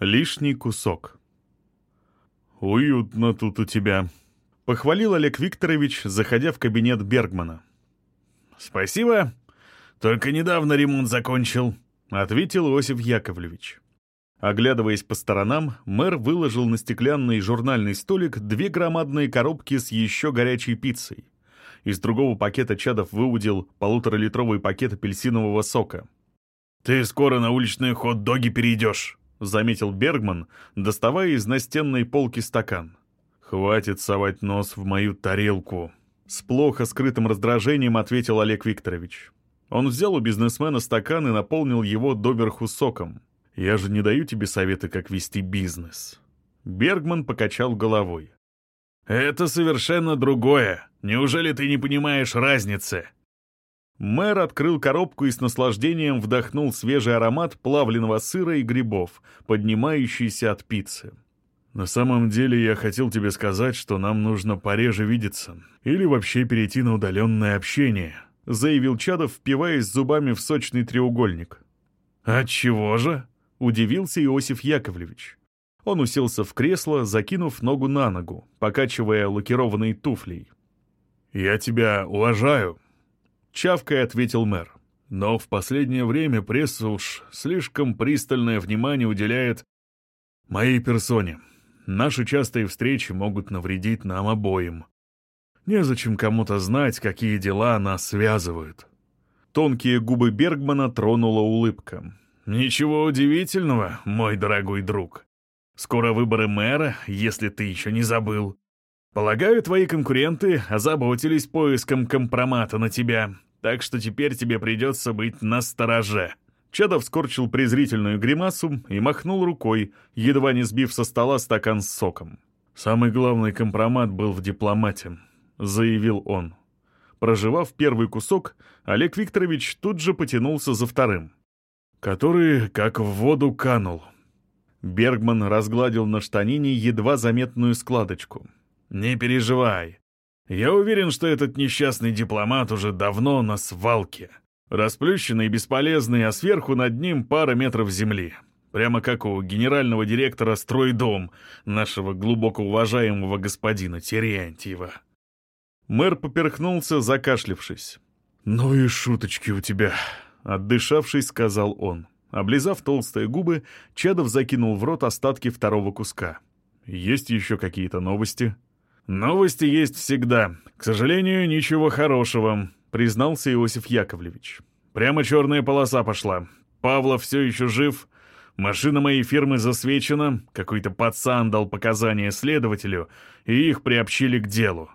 Лишний кусок. «Уютно тут у тебя», — похвалил Олег Викторович, заходя в кабинет Бергмана. «Спасибо. Только недавно ремонт закончил», — ответил Иосиф Яковлевич. Оглядываясь по сторонам, мэр выложил на стеклянный журнальный столик две громадные коробки с еще горячей пиццей. Из другого пакета Чадов выудил полуторалитровый пакет апельсинового сока. «Ты скоро на уличные хот-доги перейдешь», — заметил Бергман, доставая из настенной полки стакан. «Хватит совать нос в мою тарелку», — с плохо скрытым раздражением ответил Олег Викторович. Он взял у бизнесмена стакан и наполнил его доверху соком. «Я же не даю тебе советы, как вести бизнес». Бергман покачал головой. «Это совершенно другое. Неужели ты не понимаешь разницы?» Мэр открыл коробку и с наслаждением вдохнул свежий аромат плавленного сыра и грибов, поднимающийся от пиццы. «На самом деле я хотел тебе сказать, что нам нужно пореже видеться или вообще перейти на удаленное общение», заявил Чадов, впиваясь зубами в сочный треугольник. «Отчего же?» — удивился Иосиф Яковлевич. Он уселся в кресло, закинув ногу на ногу, покачивая лакированной туфлей. «Я тебя уважаю», — чавкой ответил мэр. «Но в последнее время пресса уж слишком пристальное внимание уделяет моей персоне. Наши частые встречи могут навредить нам обоим. Незачем кому-то знать, какие дела нас связывают». Тонкие губы Бергмана тронула улыбка. «Ничего удивительного, мой дорогой друг. Скоро выборы мэра, если ты еще не забыл. Полагаю, твои конкуренты озаботились поиском компромата на тебя, так что теперь тебе придется быть настороже». Чадов скорчил презрительную гримасу и махнул рукой, едва не сбив со стола стакан с соком. «Самый главный компромат был в дипломате», — заявил он. Проживав первый кусок, Олег Викторович тут же потянулся за вторым. «Который как в воду канул». Бергман разгладил на штанине едва заметную складочку — «Не переживай. Я уверен, что этот несчастный дипломат уже давно на свалке. Расплющенный бесполезный, а сверху над ним пара метров земли. Прямо как у генерального директора «Стройдом» нашего глубоко уважаемого господина Терентьева». Мэр поперхнулся, закашлившись. «Ну и шуточки у тебя», — отдышавшись, сказал он. Облизав толстые губы, Чадов закинул в рот остатки второго куска. «Есть еще какие-то новости?» «Новости есть всегда. К сожалению, ничего хорошего», — признался Иосиф Яковлевич. «Прямо черная полоса пошла. Павлов все еще жив. Машина моей фирмы засвечена. Какой-то пацан дал показания следователю, и их приобщили к делу».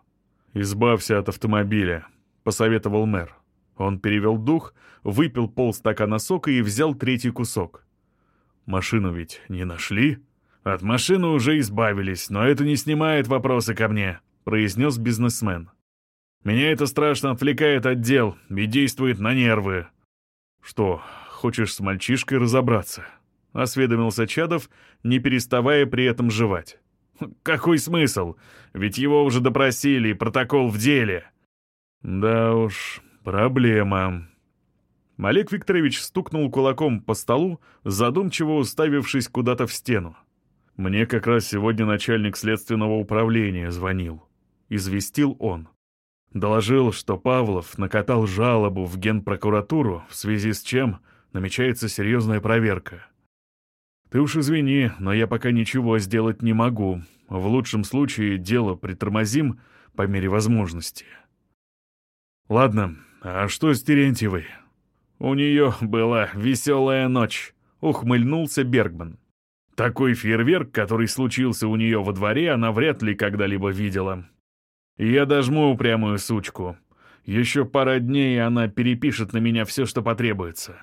«Избавься от автомобиля», — посоветовал мэр. Он перевел дух, выпил полстакана сока и взял третий кусок. «Машину ведь не нашли?» «От машины уже избавились, но это не снимает вопросы ко мне», — произнес бизнесмен. «Меня это страшно отвлекает от дел и действует на нервы». «Что, хочешь с мальчишкой разобраться?» — осведомился Чадов, не переставая при этом жевать. «Какой смысл? Ведь его уже допросили, протокол в деле». «Да уж, проблема». Олег Викторович стукнул кулаком по столу, задумчиво уставившись куда-то в стену. «Мне как раз сегодня начальник следственного управления звонил», — известил он. Доложил, что Павлов накатал жалобу в генпрокуратуру, в связи с чем намечается серьезная проверка. «Ты уж извини, но я пока ничего сделать не могу. В лучшем случае дело притормозим по мере возможности». «Ладно, а что с Терентьевой?» «У нее была веселая ночь», — ухмыльнулся Бергман. Такой фейерверк, который случился у нее во дворе, она вряд ли когда-либо видела. Я дожму упрямую сучку. Еще пара дней, и она перепишет на меня все, что потребуется.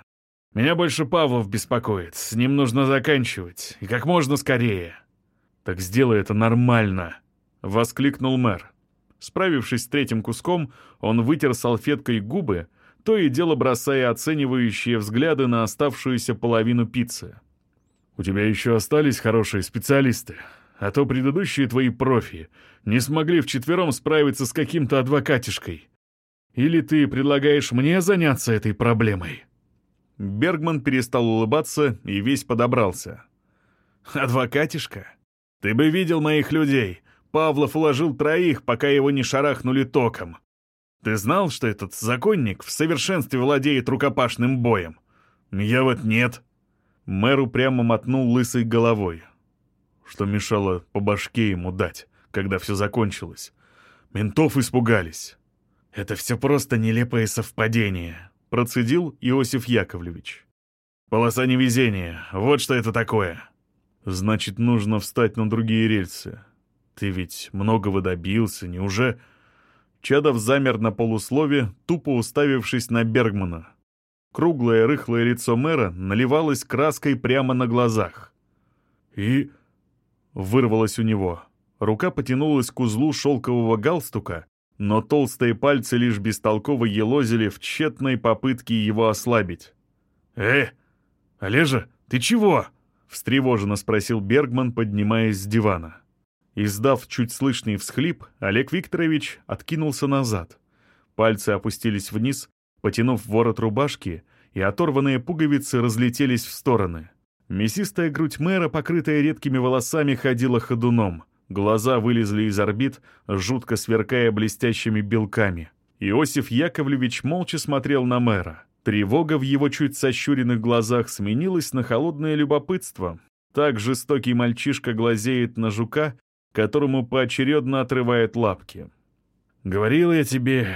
Меня больше Павлов беспокоит. С ним нужно заканчивать. И как можно скорее. «Так сделай это нормально!» — воскликнул мэр. Справившись с третьим куском, он вытер салфеткой губы, то и дело бросая оценивающие взгляды на оставшуюся половину пиццы. У тебя еще остались хорошие специалисты, а то предыдущие твои профи не смогли вчетвером справиться с каким-то адвокатишкой. Или ты предлагаешь мне заняться этой проблемой?» Бергман перестал улыбаться и весь подобрался. «Адвокатишка? Ты бы видел моих людей. Павлов уложил троих, пока его не шарахнули током. Ты знал, что этот законник в совершенстве владеет рукопашным боем? Я вот нет». Мэр упрямо мотнул лысой головой. Что мешало по башке ему дать, когда все закончилось? Ментов испугались. «Это все просто нелепое совпадение», — процедил Иосиф Яковлевич. «Полоса невезения, вот что это такое». «Значит, нужно встать на другие рельсы. Ты ведь многого добился, неуже...» Чадов замер на полуслове, тупо уставившись на Бергмана. Круглое рыхлое лицо мэра наливалось краской прямо на глазах. И... Вырвалось у него. Рука потянулась к узлу шелкового галстука, но толстые пальцы лишь бестолково елозили в тщетной попытке его ослабить. «Э, Олежа, ты чего?» — встревоженно спросил Бергман, поднимаясь с дивана. Издав чуть слышный всхлип, Олег Викторович откинулся назад. Пальцы опустились вниз, потянув ворот рубашки, и оторванные пуговицы разлетелись в стороны. Мясистая грудь мэра, покрытая редкими волосами, ходила ходуном. Глаза вылезли из орбит, жутко сверкая блестящими белками. Иосиф Яковлевич молча смотрел на мэра. Тревога в его чуть сощуренных глазах сменилась на холодное любопытство. Так жестокий мальчишка глазеет на жука, которому поочередно отрывает лапки. «Говорил я тебе,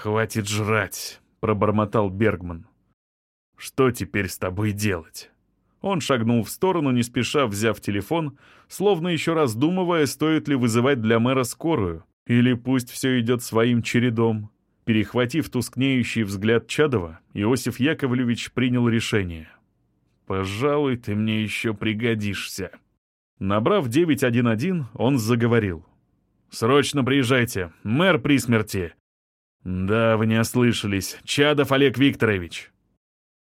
хватит жрать», — пробормотал Бергман. «Что теперь с тобой делать?» Он шагнул в сторону, не спеша взяв телефон, словно еще раздумывая, стоит ли вызывать для мэра скорую, или пусть все идет своим чередом. Перехватив тускнеющий взгляд Чадова, Иосиф Яковлевич принял решение. «Пожалуй, ты мне еще пригодишься». Набрав 911, он заговорил. «Срочно приезжайте, мэр при смерти». «Да, вы не ослышались, Чадов Олег Викторович».